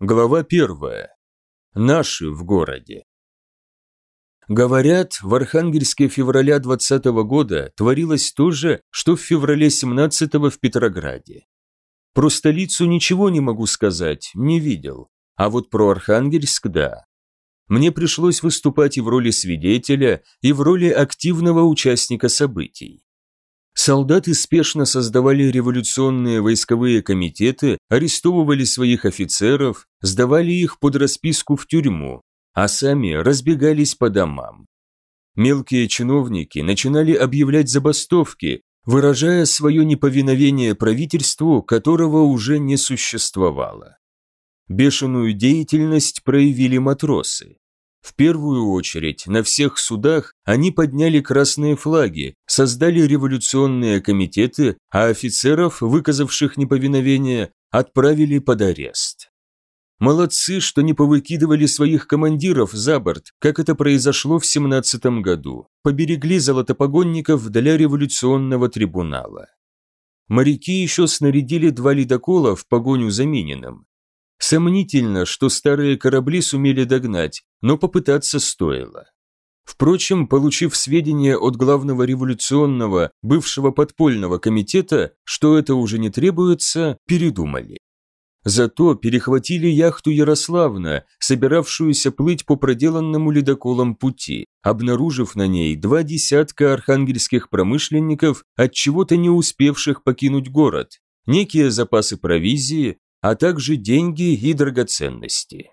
Глава первая. Наши в городе. Говорят, в Архангельске февраля 20 -го года творилось то же, что в феврале 17 в Петрограде. Про столицу ничего не могу сказать, не видел, а вот про Архангельск – да. Мне пришлось выступать и в роли свидетеля, и в роли активного участника событий. Солдаты спешно создавали революционные войсковые комитеты, арестовывали своих офицеров, сдавали их под расписку в тюрьму, а сами разбегались по домам. Мелкие чиновники начинали объявлять забастовки, выражая свое неповиновение правительству, которого уже не существовало. Бешеную деятельность проявили матросы. В первую очередь на всех судах они подняли красные флаги, создали революционные комитеты, а офицеров, выказавших неповиновение, отправили под арест. Молодцы, что не повыкидывали своих командиров за борт, как это произошло в 17 году, поберегли золотопогонников для революционного трибунала. Моряки еще снарядили два ледокола в погоню за Мининым, Сомнительно, что старые корабли сумели догнать, но попытаться стоило. Впрочем, получив сведения от главного революционного, бывшего подпольного комитета, что это уже не требуется, передумали. Зато перехватили яхту Ярославна, собиравшуюся плыть по проделанному ледоколам пути, обнаружив на ней два десятка архангельских промышленников, от чего-то не успевших покинуть город, некие запасы провизии, а также деньги и драгоценности.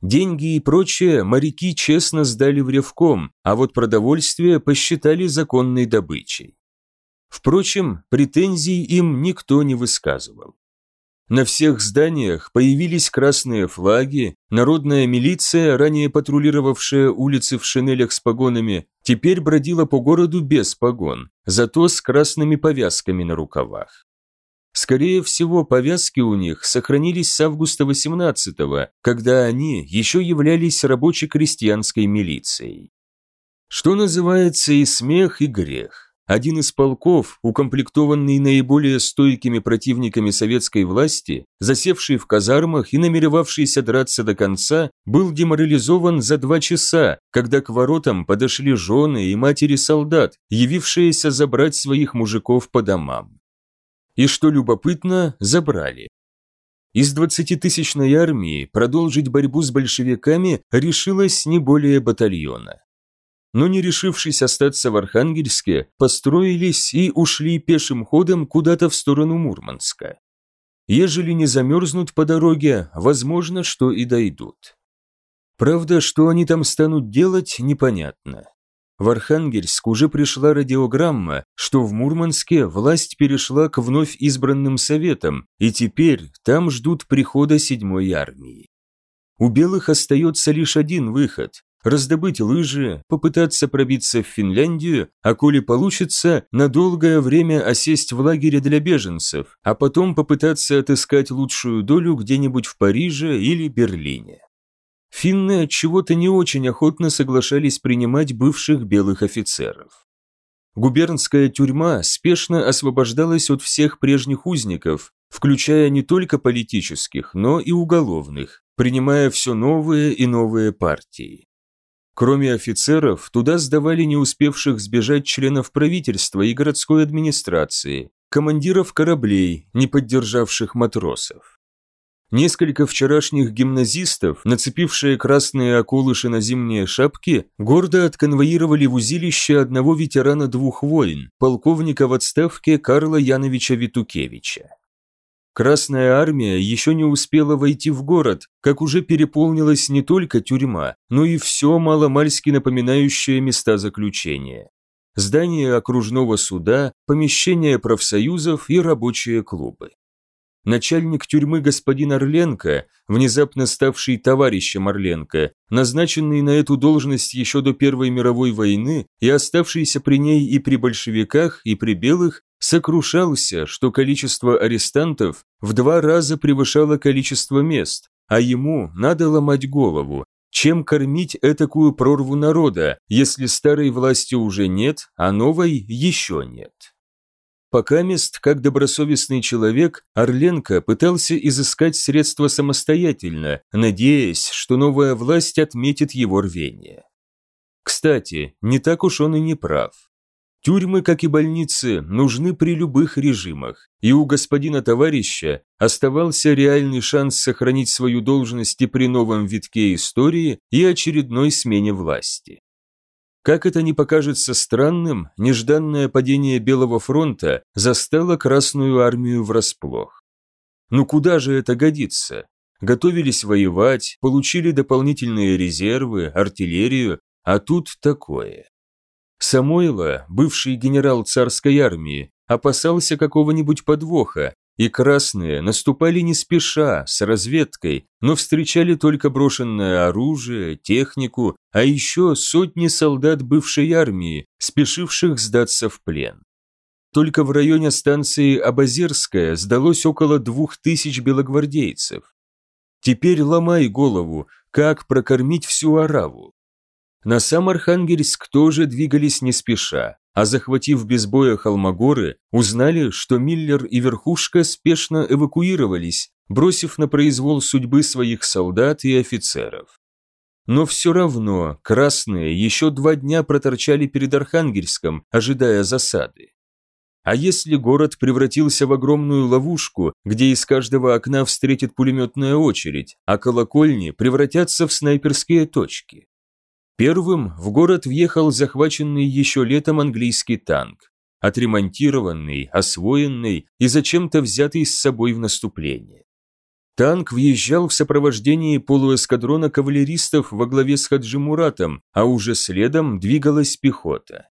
Деньги и прочее моряки честно сдали в ревком, а вот продовольствие посчитали законной добычей. Впрочем, претензий им никто не высказывал. На всех зданиях появились красные флаги, народная милиция, ранее патрулировавшая улицы в шинелях с погонами, теперь бродила по городу без погон, зато с красными повязками на рукавах. Скорее всего, повязки у них сохранились с августа 18-го, когда они еще являлись рабоче-крестьянской милицией. Что называется и смех, и грех. Один из полков, укомплектованный наиболее стойкими противниками советской власти, засевший в казармах и намеревавшийся драться до конца, был деморализован за два часа, когда к воротам подошли жены и матери солдат, явившиеся забрать своих мужиков по домам и, что любопытно, забрали. Из 20-тысячной армии продолжить борьбу с большевиками решилось не более батальона. Но не решившись остаться в Архангельске, построились и ушли пешим ходом куда-то в сторону Мурманска. Ежели не замерзнут по дороге, возможно, что и дойдут. Правда, что они там станут делать, непонятно. В Архангельск уже пришла радиограмма, что в Мурманске власть перешла к вновь избранным советам, и теперь там ждут прихода седьмой армии. У белых остается лишь один выход – раздобыть лыжи, попытаться пробиться в Финляндию, а коли получится, на долгое время осесть в лагере для беженцев, а потом попытаться отыскать лучшую долю где-нибудь в Париже или Берлине. Финны от чего-то не очень охотно соглашались принимать бывших белых офицеров. Губернская тюрьма спешно освобождалась от всех прежних узников, включая не только политических, но и уголовных, принимая все новые и новые партии. Кроме офицеров, туда сдавали не успевших сбежать членов правительства и городской администрации, командиров кораблей, не поддержавших матросов. Несколько вчерашних гимназистов, нацепившие красные околыши на зимние шапки, гордо отконвоировали в узилище одного ветерана двух войн, полковника в отставке Карла Яновича Витукевича. Красная армия еще не успела войти в город, как уже переполнилась не только тюрьма, но и все маломальски напоминающее места заключения. Здание окружного суда, помещения профсоюзов и рабочие клубы начальник тюрьмы господин Орленко, внезапно ставший товарищем Орленко, назначенный на эту должность еще до Первой мировой войны и оставшийся при ней и при большевиках, и при белых, сокрушался, что количество арестантов в два раза превышало количество мест, а ему надо ломать голову, чем кормить этакую прорву народа, если старой власти уже нет, а новой еще нет. Пока мест, как добросовестный человек, Орленко пытался изыскать средства самостоятельно, надеясь, что новая власть отметит его рвение. Кстати, не так уж он и не прав. Тюрьмы, как и больницы, нужны при любых режимах, и у господина товарища оставался реальный шанс сохранить свою должность и при новом витке истории и очередной смене власти. Как это не покажется странным, нежданное падение Белого фронта застало Красную армию врасплох. Ну куда же это годится? Готовились воевать, получили дополнительные резервы, артиллерию, а тут такое. Самойло, бывший генерал царской армии, опасался какого-нибудь подвоха и красные наступали не спеша, с разведкой, но встречали только брошенное оружие, технику, а еще сотни солдат бывшей армии, спешивших сдаться в плен. Только в районе станции Абазерская сдалось около двух тысяч белогвардейцев. Теперь ломай голову, как прокормить всю Араву. На сам Архангельск тоже двигались не спеша, а захватив без боя Холмогоры, узнали, что Миллер и Верхушка спешно эвакуировались, бросив на произвол судьбы своих солдат и офицеров. Но все равно красные еще два дня проторчали перед Архангельском, ожидая засады. А если город превратился в огромную ловушку, где из каждого окна встретит пулеметная очередь, а колокольни превратятся в снайперские точки? Первым в город въехал захваченный еще летом английский танк, отремонтированный, освоенный и зачем-то взятый с собой в наступление. Танк въезжал в сопровождении полуэскадрона кавалеристов во главе с Хаджи Муратом, а уже следом двигалась пехота.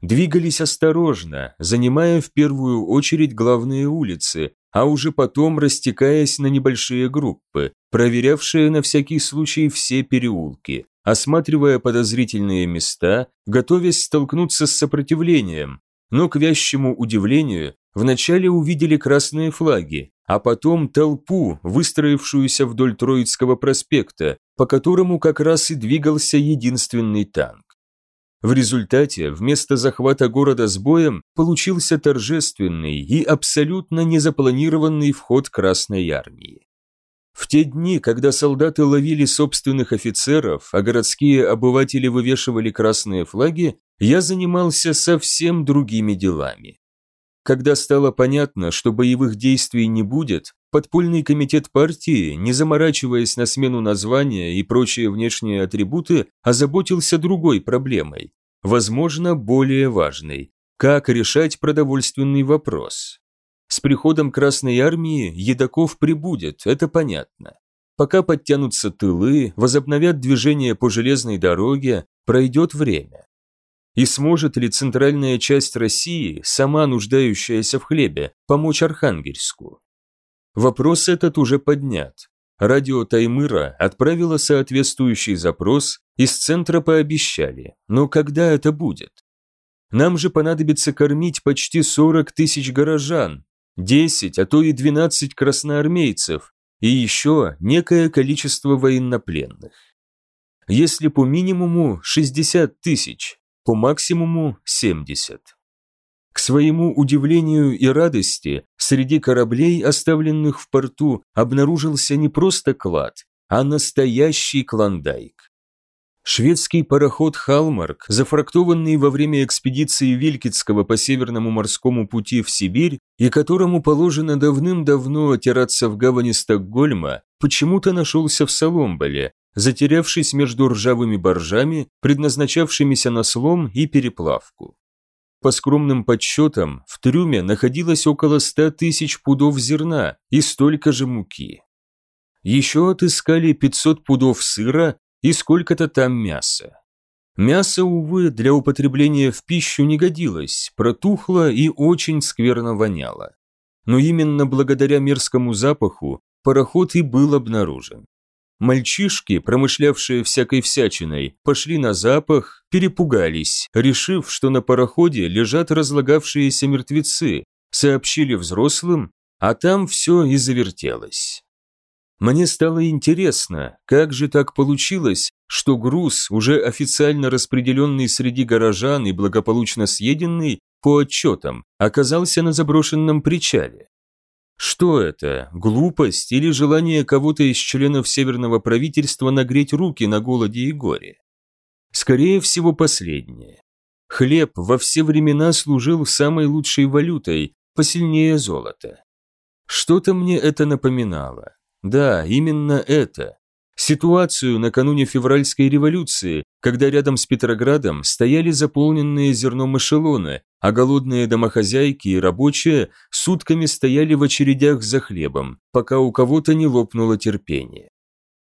Двигались осторожно, занимая в первую очередь главные улицы, а уже потом растекаясь на небольшие группы, проверявшие на всякий случай все переулки, осматривая подозрительные места, готовясь столкнуться с сопротивлением, но к вящему удивлению вначале увидели красные флаги, а потом толпу, выстроившуюся вдоль Троицкого проспекта, по которому как раз и двигался единственный танк. В результате вместо захвата города с боем получился торжественный и абсолютно незапланированный вход Красной Армии. В те дни, когда солдаты ловили собственных офицеров, а городские обыватели вывешивали красные флаги, я занимался совсем другими делами. Когда стало понятно, что боевых действий не будет, подпольный комитет партии, не заморачиваясь на смену названия и прочие внешние атрибуты, озаботился другой проблемой, возможно, более важной – как решать продовольственный вопрос. Приходом Красной Армии едоков прибудет, это понятно. Пока подтянутся тылы, возобновят движение по железной дороге, пройдет время. И сможет ли центральная часть России, сама нуждающаяся в хлебе, помочь Архангельску? Вопрос этот уже поднят. Радио Таймыра отправило соответствующий запрос, из центра пообещали, но когда это будет? Нам же понадобится кормить почти 40 тысяч горожан, 10, а то и 12 красноармейцев и еще некое количество военнопленных. Если по минимуму 60 тысяч, по максимуму 70. К своему удивлению и радости, среди кораблей, оставленных в порту, обнаружился не просто клад, а настоящий клондайк. Шведский пароход «Халмарк», зафрактованный во время экспедиции Вилькицкого по Северному морскому пути в Сибирь и которому положено давным-давно отираться в гавани Стокгольма, почему-то нашелся в Соломболе, затерявшись между ржавыми боржами, предназначавшимися на слом и переплавку. По скромным подсчетам, в трюме находилось около 100 тысяч пудов зерна и столько же муки. Еще отыскали 500 пудов сыра и сколько-то там мяса. Мясо, увы, для употребления в пищу не годилось, протухло и очень скверно воняло. Но именно благодаря мерзкому запаху пароход и был обнаружен. Мальчишки, промышлявшие всякой всячиной, пошли на запах, перепугались, решив, что на пароходе лежат разлагавшиеся мертвецы, сообщили взрослым, а там все и завертелось. Мне стало интересно, как же так получилось, что груз, уже официально распределенный среди горожан и благополучно съеденный, по отчетам, оказался на заброшенном причале. Что это, глупость или желание кого-то из членов Северного правительства нагреть руки на голоде и горе? Скорее всего, последнее. Хлеб во все времена служил самой лучшей валютой, посильнее золота. Что-то мне это напоминало. Да, именно это. Ситуацию накануне февральской революции, когда рядом с Петроградом стояли заполненные зерном эшелоны, а голодные домохозяйки и рабочие сутками стояли в очередях за хлебом, пока у кого-то не лопнуло терпение.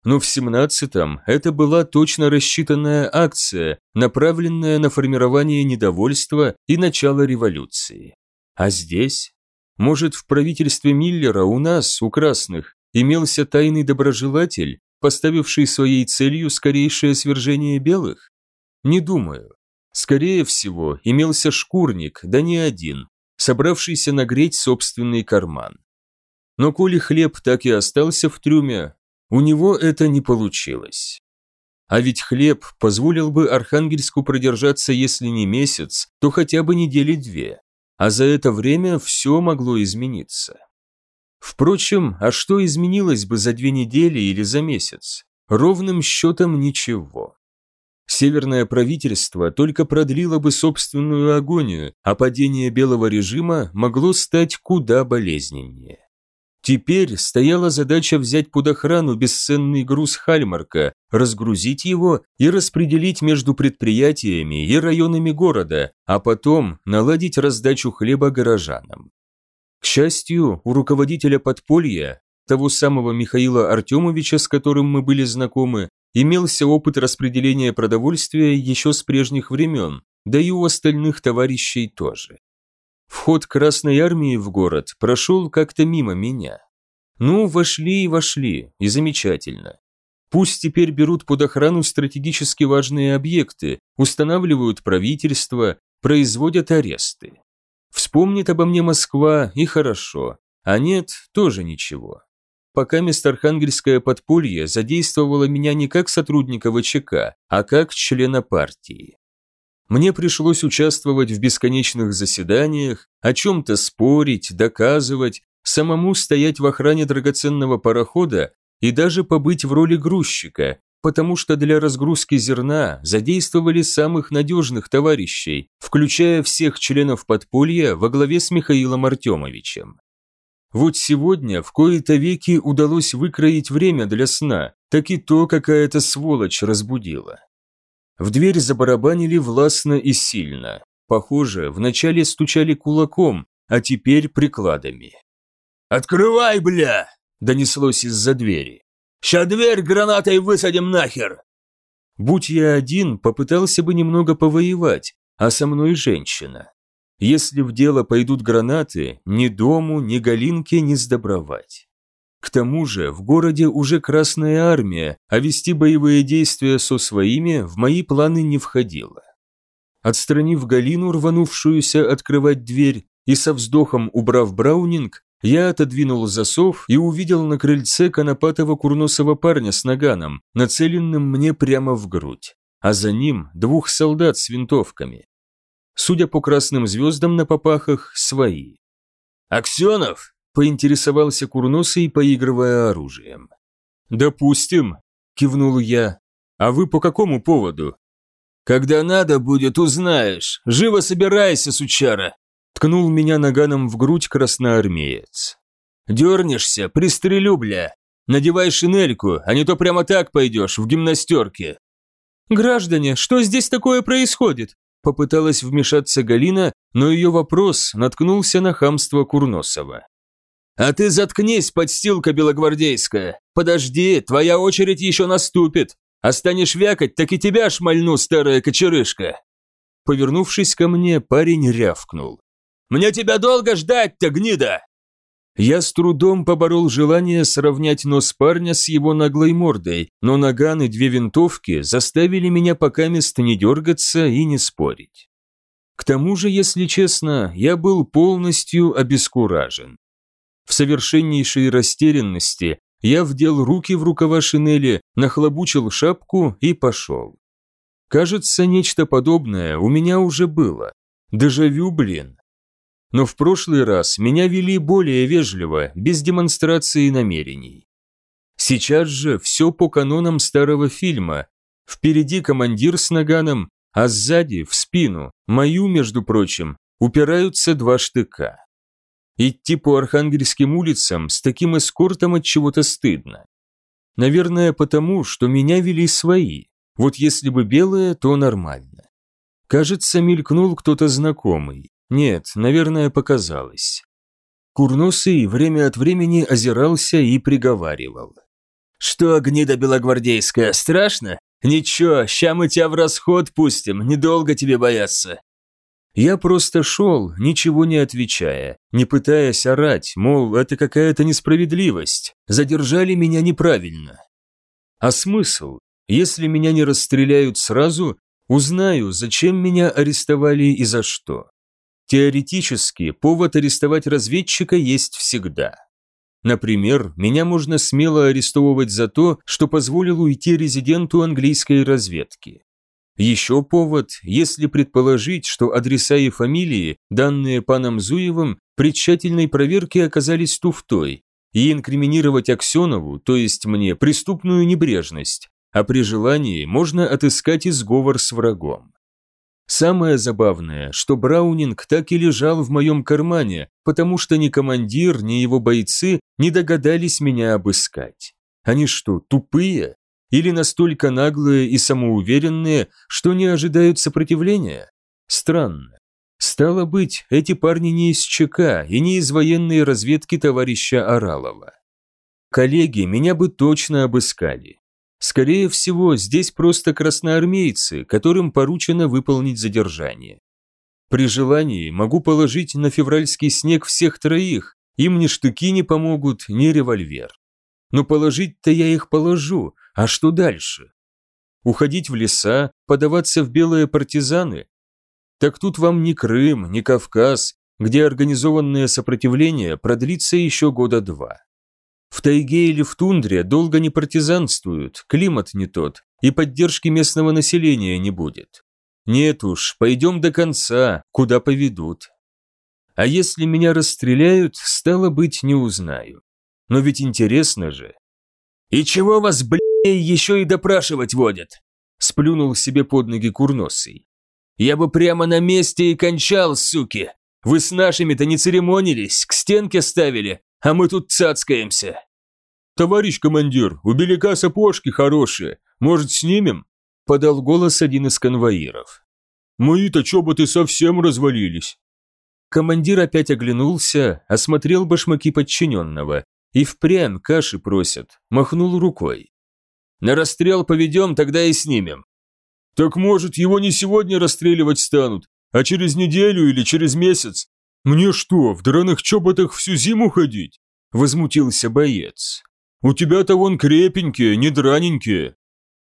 Но в 17-м это была точно рассчитанная акция, направленная на формирование недовольства и начало революции. А здесь? Может, в правительстве Миллера у нас, у красных, имелся тайный доброжелатель, поставивший своей целью скорейшее свержение белых? Не думаю. Скорее всего, имелся шкурник, да не один, собравшийся нагреть собственный карман. Но коли хлеб так и остался в трюме, у него это не получилось. А ведь хлеб позволил бы Архангельску продержаться, если не месяц, то хотя бы недели две. А за это время все могло измениться. Впрочем, а что изменилось бы за две недели или за месяц? Ровным счетом ничего. Северное правительство только продлило бы собственную агонию, а падение белого режима могло стать куда болезненнее. Теперь стояла задача взять под охрану бесценный груз Хальмарка, разгрузить его и распределить между предприятиями и районами города, а потом наладить раздачу хлеба горожанам. К счастью, у руководителя подполья, того самого Михаила Артемовича, с которым мы были знакомы, имелся опыт распределения продовольствия еще с прежних времен, да и у остальных товарищей тоже. Вход Красной Армии в город прошел как-то мимо меня. Ну, вошли и вошли, и замечательно. Пусть теперь берут под охрану стратегически важные объекты, устанавливают правительство, производят аресты. Вспомнит обо мне Москва, и хорошо, а нет, тоже ничего. Пока Архангельское подполье задействовало меня не как сотрудника ВЧК, а как члена партии. Мне пришлось участвовать в бесконечных заседаниях, о чем-то спорить, доказывать, самому стоять в охране драгоценного парохода и даже побыть в роли грузчика, потому что для разгрузки зерна задействовали самых надежных товарищей, включая всех членов подполья во главе с Михаилом Артемовичем. Вот сегодня в кои-то веки удалось выкроить время для сна, так и то какая-то сволочь разбудила. В дверь забарабанили властно и сильно. Похоже, вначале стучали кулаком, а теперь прикладами. «Открывай, бля!» – донеслось из-за двери. «Ща дверь гранатой высадим нахер!» Будь я один, попытался бы немного повоевать, а со мной женщина. Если в дело пойдут гранаты, ни дому, ни Галинке не сдобровать. К тому же в городе уже Красная Армия, а вести боевые действия со своими в мои планы не входило. Отстранив Галину, рванувшуюся открывать дверь, и со вздохом убрав Браунинг, я отодвинул засов и увидел на крыльце конопатого курносого парня с наганом, нацеленным мне прямо в грудь, а за ним двух солдат с винтовками. Судя по красным звездам на попахах, свои. «Аксенов!» поинтересовался Курносый, поигрывая оружием. «Допустим», – кивнул я. «А вы по какому поводу?» «Когда надо будет, узнаешь. Живо собирайся, сучара!» Ткнул меня наганом в грудь красноармеец. «Дернешься, пристрелю, бля. Надевай шинельку, а не то прямо так пойдешь, в гимнастерке». «Граждане, что здесь такое происходит?» Попыталась вмешаться Галина, но ее вопрос наткнулся на хамство Курносова. «А ты заткнись, подстилка белогвардейская! Подожди, твоя очередь еще наступит! А станешь вякать, так и тебя шмальну, старая кочерышка!» Повернувшись ко мне, парень рявкнул. «Мне тебя долго ждать-то, гнида!» Я с трудом поборол желание сравнять нос парня с его наглой мордой, но наган и две винтовки заставили меня пока мест не дергаться и не спорить. К тому же, если честно, я был полностью обескуражен. В совершеннейшей растерянности я вдел руки в рукава шинели, нахлобучил шапку и пошел. Кажется, нечто подобное у меня уже было. Дежавю, блин. Но в прошлый раз меня вели более вежливо, без демонстрации намерений. Сейчас же все по канонам старого фильма. Впереди командир с наганом, а сзади, в спину, мою, между прочим, упираются два штыка. Идти по Архангельским улицам с таким эскортом от чего-то стыдно. Наверное, потому, что меня вели свои. Вот если бы белые, то нормально. Кажется, мелькнул кто-то знакомый. Нет, наверное, показалось. Курносый время от времени озирался и приговаривал. «Что, гнида белогвардейская, страшно? Ничего, ща мы тебя в расход пустим, недолго тебе бояться». Я просто шел, ничего не отвечая, не пытаясь орать, мол, это какая-то несправедливость, задержали меня неправильно. А смысл? Если меня не расстреляют сразу, узнаю, зачем меня арестовали и за что. Теоретически, повод арестовать разведчика есть всегда. Например, меня можно смело арестовывать за то, что позволил уйти резиденту английской разведки. Еще повод, если предположить, что адреса и фамилии, данные паном Зуевым, при тщательной проверке оказались туфтой, и инкриминировать Аксенову, то есть мне, преступную небрежность, а при желании можно отыскать и сговор с врагом. Самое забавное, что Браунинг так и лежал в моем кармане, потому что ни командир, ни его бойцы не догадались меня обыскать. Они что, тупые? Или настолько наглые и самоуверенные, что не ожидают сопротивления? Странно. Стало быть, эти парни не из ЧК и не из военной разведки товарища Оралова. Коллеги меня бы точно обыскали. Скорее всего, здесь просто красноармейцы, которым поручено выполнить задержание. При желании могу положить на февральский снег всех троих, им ни штыки не помогут, ни револьвер. Но положить-то я их положу, а что дальше? Уходить в леса, подаваться в белые партизаны? Так тут вам не Крым, не Кавказ, где организованное сопротивление продлится еще года два. В тайге или в тундре долго не партизанствуют, климат не тот, и поддержки местного населения не будет. Нет уж, пойдем до конца, куда поведут. А если меня расстреляют, стало быть, не узнаю. Но ведь интересно же. «И чего вас, блядь, еще и допрашивать водят!» Сплюнул себе под ноги курносый. «Я бы прямо на месте и кончал, суки! Вы с нашими-то не церемонились, к стенке ставили, а мы тут цацкаемся!» «Товарищ командир, у Беляка сапожки хорошие, может, снимем?» Подал голос один из конвоиров. «Мои-то чоботы совсем развалились!» Командир опять оглянулся, осмотрел башмаки подчиненного и впрямь каши просят, махнул рукой. На расстрел поведем, тогда и снимем. Так может, его не сегодня расстреливать станут, а через неделю или через месяц? Мне что, в драных чоботах всю зиму ходить? Возмутился боец. У тебя-то вон крепенькие, не драненькие.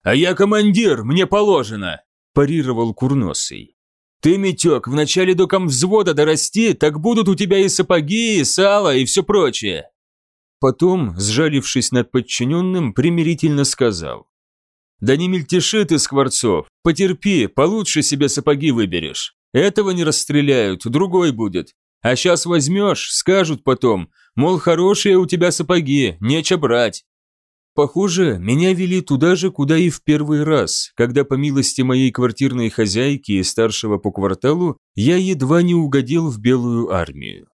А я командир, мне положено, парировал Курносый. Ты, Митек, вначале до комвзвода дорасти, так будут у тебя и сапоги, и сало, и все прочее. Потом, сжалившись над подчиненным, примирительно сказал. «Да не мельтеши ты, Скворцов, потерпи, получше себе сапоги выберешь. Этого не расстреляют, другой будет. А сейчас возьмешь, скажут потом, мол, хорошие у тебя сапоги, нече брать». Похоже, меня вели туда же, куда и в первый раз, когда по милости моей квартирной хозяйки и старшего по кварталу я едва не угодил в белую армию.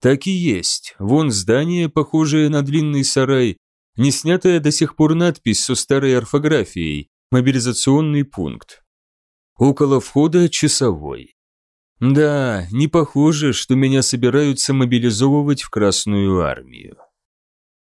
Так и есть. Вон здание, похожее на длинный сарай, не снятая до сих пор надпись со старой орфографией «Мобилизационный пункт». Около входа часовой. Да, не похоже, что меня собираются мобилизовывать в Красную армию.